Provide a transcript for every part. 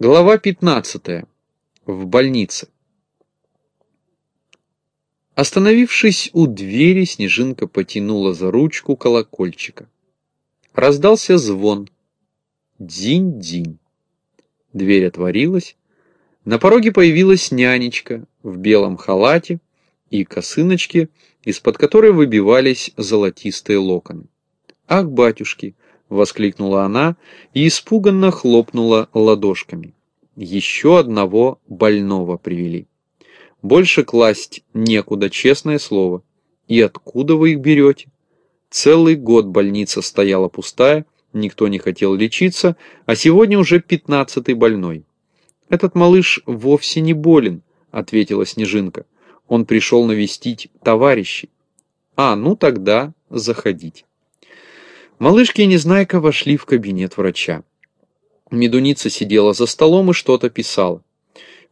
Глава 15. В больнице. Остановившись у двери, Снежинка потянула за ручку колокольчика. Раздался звон. Динь-динь. Дверь отворилась. На пороге появилась нянечка в белом халате и косыночке, из-под которой выбивались золотистые локоны. «Ах, батюшки!» — воскликнула она и испуганно хлопнула ладошками. Еще одного больного привели. Больше класть некуда, честное слово. И откуда вы их берете? Целый год больница стояла пустая, никто не хотел лечиться, а сегодня уже пятнадцатый больной. «Этот малыш вовсе не болен», — ответила Снежинка. «Он пришел навестить товарищей». «А, ну тогда заходите». Малышки и Незнайка вошли в кабинет врача. Медуница сидела за столом и что-то писала.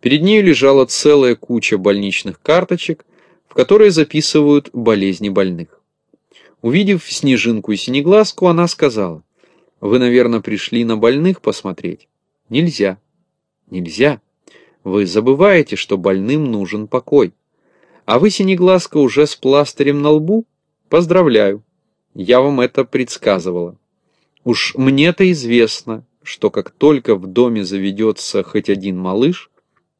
Перед нею лежала целая куча больничных карточек, в которые записывают болезни больных. Увидев Снежинку и Синеглазку, она сказала, «Вы, наверное, пришли на больных посмотреть?» «Нельзя». «Нельзя. Вы забываете, что больным нужен покой. А вы, Синеглазка, уже с пластырем на лбу? Поздравляю. Я вам это предсказывала. Уж мне-то известно, что как только в доме заведется хоть один малыш,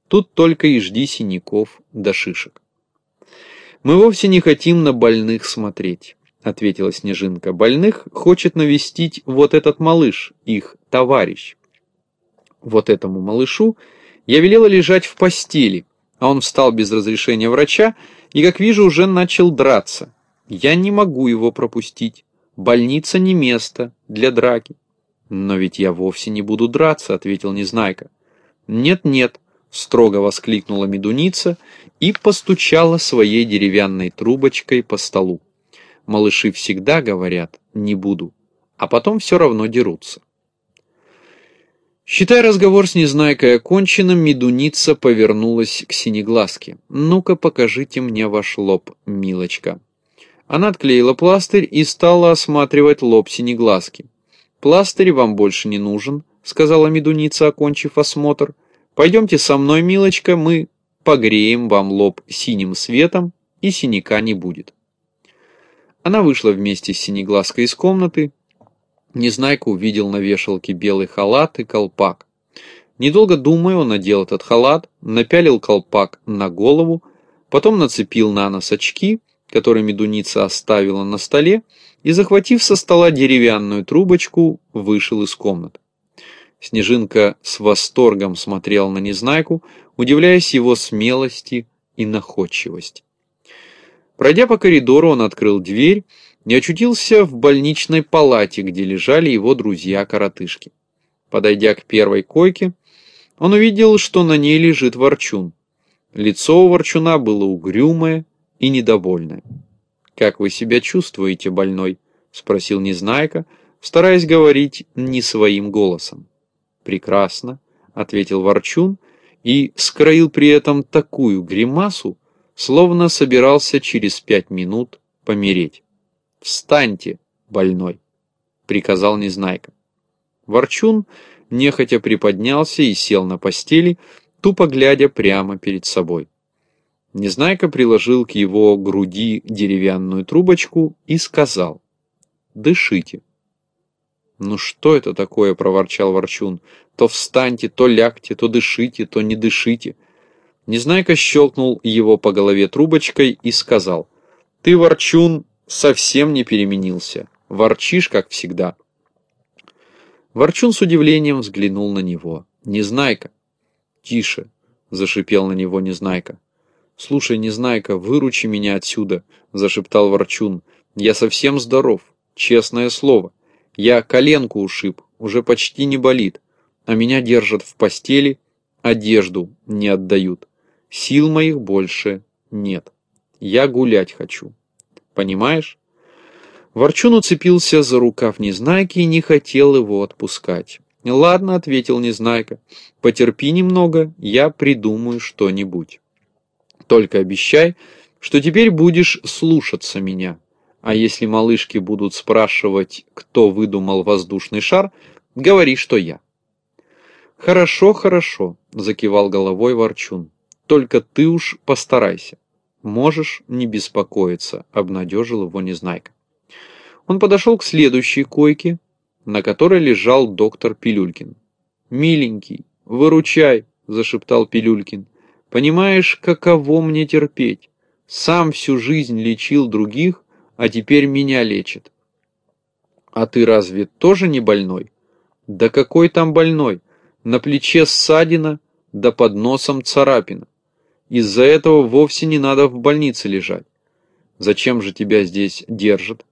тут только и жди синяков да шишек. «Мы вовсе не хотим на больных смотреть», — ответила Снежинка. «Больных хочет навестить вот этот малыш, их товарищ. Вот этому малышу я велела лежать в постели, а он встал без разрешения врача и, как вижу, уже начал драться. Я не могу его пропустить. Больница не место для драки. Но ведь я вовсе не буду драться, ответил Незнайка. Нет-нет, строго воскликнула медуница и постучала своей деревянной трубочкой по столу. Малыши всегда говорят «не буду», а потом все равно дерутся. Считая разговор с Незнайкой оконченным, медуница повернулась к Синеглазке. «Ну-ка, покажите мне ваш лоб, милочка». Она отклеила пластырь и стала осматривать лоб синеглазки. «Пластырь вам больше не нужен», — сказала медуница, окончив осмотр. «Пойдемте со мной, милочка, мы погреем вам лоб синим светом, и синяка не будет». Она вышла вместе с синеглазкой из комнаты. Незнайка увидел на вешалке белый халат и колпак. Недолго думая, он надел этот халат, напялил колпак на голову, потом нацепил на нос очки — который медуница оставила на столе, и, захватив со стола деревянную трубочку, вышел из комнаты. Снежинка с восторгом смотрела на Незнайку, удивляясь его смелости и находчивости. Пройдя по коридору, он открыл дверь и очутился в больничной палате, где лежали его друзья-коротышки. Подойдя к первой койке, он увидел, что на ней лежит ворчун. Лицо у ворчуна было угрюмое, и недовольны. «Как вы себя чувствуете, больной?» – спросил Незнайка, стараясь говорить не своим голосом. «Прекрасно», – ответил Ворчун и скроил при этом такую гримасу, словно собирался через пять минут помереть. «Встаньте, больной!» — приказал Незнайка. Ворчун нехотя приподнялся и сел на постели, тупо глядя прямо перед собой. Незнайка приложил к его груди деревянную трубочку и сказал «Дышите». «Ну что это такое?» – проворчал Ворчун. «То встаньте, то лягте, то дышите, то не дышите». Незнайка щелкнул его по голове трубочкой и сказал «Ты, Ворчун, совсем не переменился. Ворчишь, как всегда». Ворчун с удивлением взглянул на него. «Незнайка!» «Тише!» – зашипел на него Незнайка. «Слушай, Незнайка, выручи меня отсюда», – зашептал Ворчун. «Я совсем здоров, честное слово. Я коленку ушиб, уже почти не болит, а меня держат в постели, одежду не отдают. Сил моих больше нет. Я гулять хочу. Понимаешь?» Ворчун уцепился за рукав Незнайки и не хотел его отпускать. «Ладно», — ответил Незнайка, — «потерпи немного, я придумаю что-нибудь». Только обещай, что теперь будешь слушаться меня. А если малышки будут спрашивать, кто выдумал воздушный шар, говори, что я. Хорошо, хорошо, закивал головой Ворчун. Только ты уж постарайся. Можешь не беспокоиться, обнадежил его Незнайка. Он подошел к следующей койке, на которой лежал доктор Пилюлькин. «Миленький, выручай!» – зашептал Пилюлькин. «Понимаешь, каково мне терпеть? Сам всю жизнь лечил других, а теперь меня лечит». «А ты разве тоже не больной?» «Да какой там больной? На плече ссадина, да под носом царапина. Из-за этого вовсе не надо в больнице лежать. Зачем же тебя здесь держат?»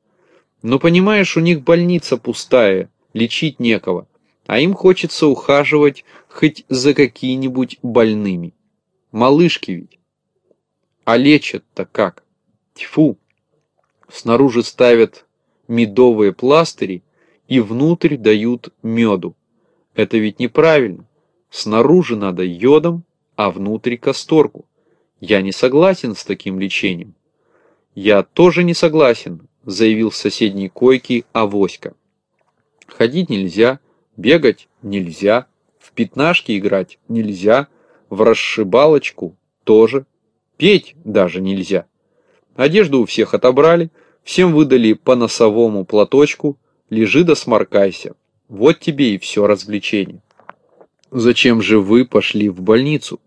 Но понимаешь, у них больница пустая, лечить некого, а им хочется ухаживать хоть за какие-нибудь больными. Малышки ведь. А лечат-то как? Тьфу! Снаружи ставят медовые пластыри и внутрь дают меду. Это ведь неправильно. Снаружи надо йодом, а внутрь касторку. Я не согласен с таким лечением. Я тоже не согласен, заявил с соседней койки Авоська. Ходить нельзя, бегать нельзя, в пятнашки играть нельзя, в расшибалочку тоже, петь даже нельзя. Одежду у всех отобрали, всем выдали по носовому платочку, лежи да сморкайся. Вот тебе и все развлечение. Зачем же вы пошли в больницу?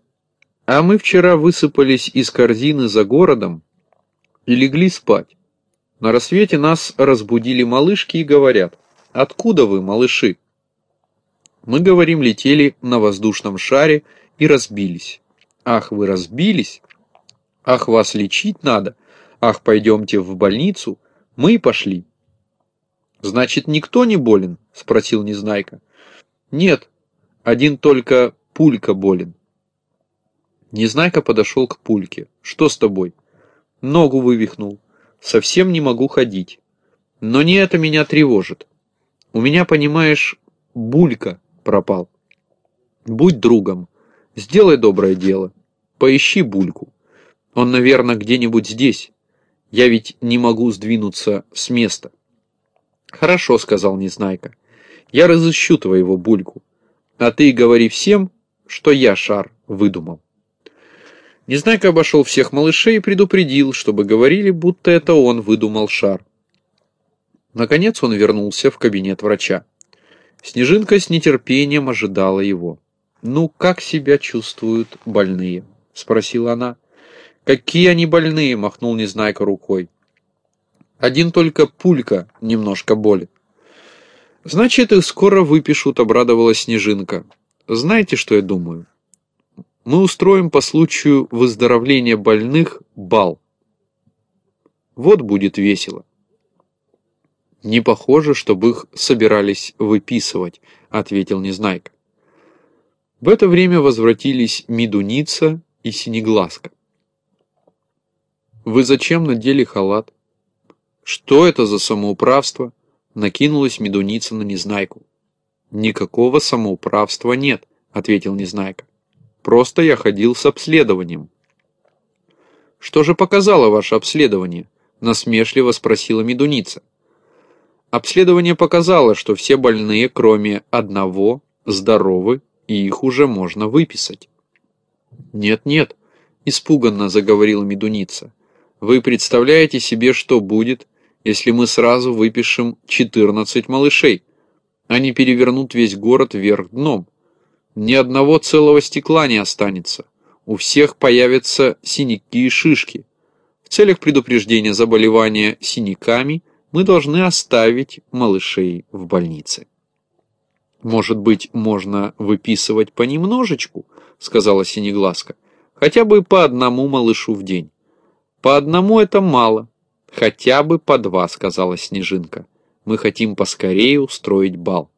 А мы вчера высыпались из корзины за городом и легли спать. На рассвете нас разбудили малышки и говорят, «Откуда вы, малыши?» Мы, говорим, летели на воздушном шаре и разбились. «Ах, вы разбились? Ах, вас лечить надо? Ах, пойдемте в больницу?» Мы и пошли. «Значит, никто не болен?» – спросил Незнайка. «Нет, один только Пулька болен». Незнайка подошел к Пульке. «Что с тобой?» «Ногу вывихнул» совсем не могу ходить. Но не это меня тревожит. У меня, понимаешь, булька пропал. Будь другом, сделай доброе дело, поищи бульку. Он, наверное, где-нибудь здесь. Я ведь не могу сдвинуться с места. Хорошо, сказал Незнайка. Я разыщу твоего бульку. А ты говори всем, что я шар выдумал. Незнайка обошел всех малышей и предупредил, чтобы говорили, будто это он выдумал шар. Наконец он вернулся в кабинет врача. Снежинка с нетерпением ожидала его. «Ну, как себя чувствуют больные?» — спросила она. «Какие они больные?» — махнул Незнайка рукой. «Один только пулька немножко болит». «Значит, их скоро выпишут», — обрадовалась Снежинка. «Знаете, что я думаю?» мы устроим по случаю выздоровления больных бал. Вот будет весело. Не похоже, чтобы их собирались выписывать, ответил Незнайка. В это время возвратились Медуница и Синеглазка. Вы зачем надели халат? Что это за самоуправство? Накинулась Медуница на Незнайку. Никакого самоуправства нет, ответил Незнайка. Просто я ходил с обследованием. Что же показало ваше обследование? Насмешливо спросила медуница. Обследование показало, что все больные, кроме одного, здоровы, и их уже можно выписать. Нет-нет, испуганно заговорила медуница. Вы представляете себе, что будет, если мы сразу выпишем 14 малышей? Они перевернут весь город вверх дном. Ни одного целого стекла не останется. У всех появятся синяки и шишки. В целях предупреждения заболевания синяками мы должны оставить малышей в больнице. «Может быть, можно выписывать понемножечку?» — сказала Синеглазка. «Хотя бы по одному малышу в день». «По одному это мало. Хотя бы по два», — сказала Снежинка. «Мы хотим поскорее устроить бал».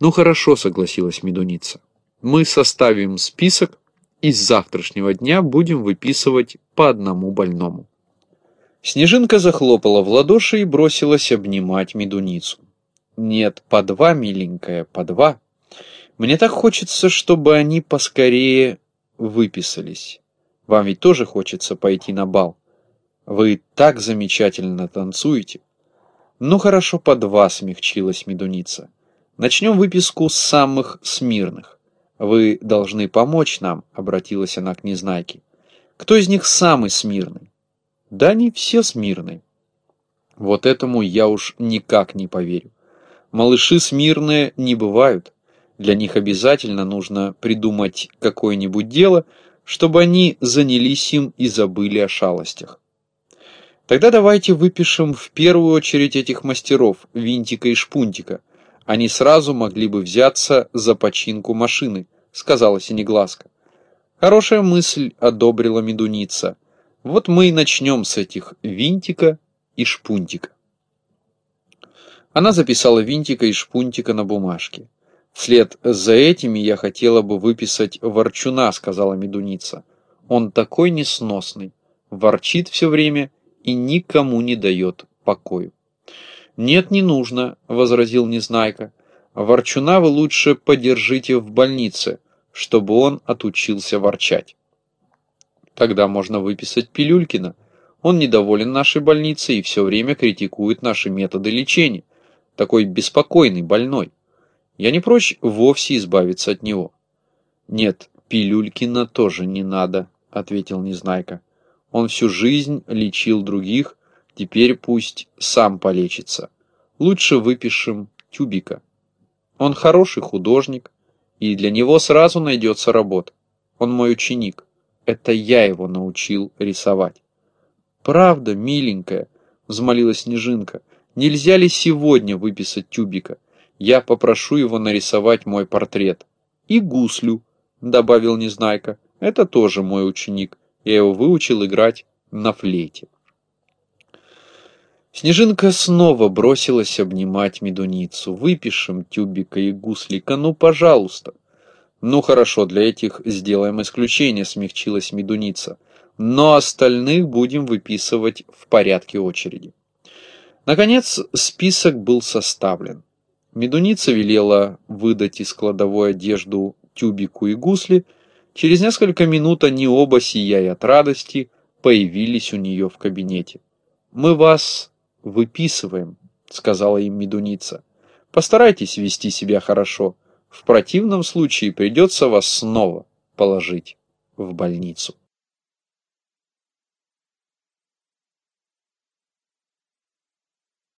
«Ну хорошо», — согласилась Медуница. «Мы составим список и с завтрашнего дня будем выписывать по одному больному». Снежинка захлопала в ладоши и бросилась обнимать Медуницу. «Нет, по два, миленькая, по два. Мне так хочется, чтобы они поскорее выписались. Вам ведь тоже хочется пойти на бал. Вы так замечательно танцуете». «Ну хорошо, по два», — смягчилась Медуница. Начнем выписку с самых смирных. Вы должны помочь нам, обратилась она к Незнайке. Кто из них самый смирный? Да они все смирные. Вот этому я уж никак не поверю. Малыши смирные не бывают. Для них обязательно нужно придумать какое-нибудь дело, чтобы они занялись им и забыли о шалостях. Тогда давайте выпишем в первую очередь этих мастеров, Винтика и Шпунтика. Они сразу могли бы взяться за починку машины, сказала Синеглазка. Хорошая мысль одобрила Медуница. Вот мы и начнем с этих Винтика и Шпунтика. Она записала Винтика и Шпунтика на бумажке. «Вслед за этими я хотела бы выписать Ворчуна», — сказала Медуница. «Он такой несносный, ворчит все время и никому не дает покою». «Нет, не нужно», — возразил Незнайка. «Ворчуна вы лучше подержите в больнице, чтобы он отучился ворчать». «Тогда можно выписать Пилюлькина. Он недоволен нашей больницей и все время критикует наши методы лечения. Такой беспокойный, больной». Я не прочь вовсе избавиться от него. Нет, Пилюлькина тоже не надо, ответил Незнайка. Он всю жизнь лечил других, теперь пусть сам полечится. Лучше выпишем Тюбика. Он хороший художник, и для него сразу найдется работа. Он мой ученик. Это я его научил рисовать. Правда, миленькая, взмолилась Снежинка, нельзя ли сегодня выписать Тюбика? Я попрошу его нарисовать мой портрет. И гуслю, добавил Незнайка. Это тоже мой ученик. Я его выучил играть на флейте. Снежинка снова бросилась обнимать медуницу. «Выпишем тюбика и гуслика, ну, пожалуйста!» «Ну, хорошо, для этих сделаем исключение», — смягчилась медуница. «Но остальных будем выписывать в порядке очереди». Наконец, список был составлен. Медуница велела выдать из кладовой одежду тюбику и гусли. Через несколько минут они оба, сияя от радости, появились у нее в кабинете. «Мы вас выписываем», — сказала им Медуница. «Постарайтесь вести себя хорошо. В противном случае придется вас снова положить в больницу».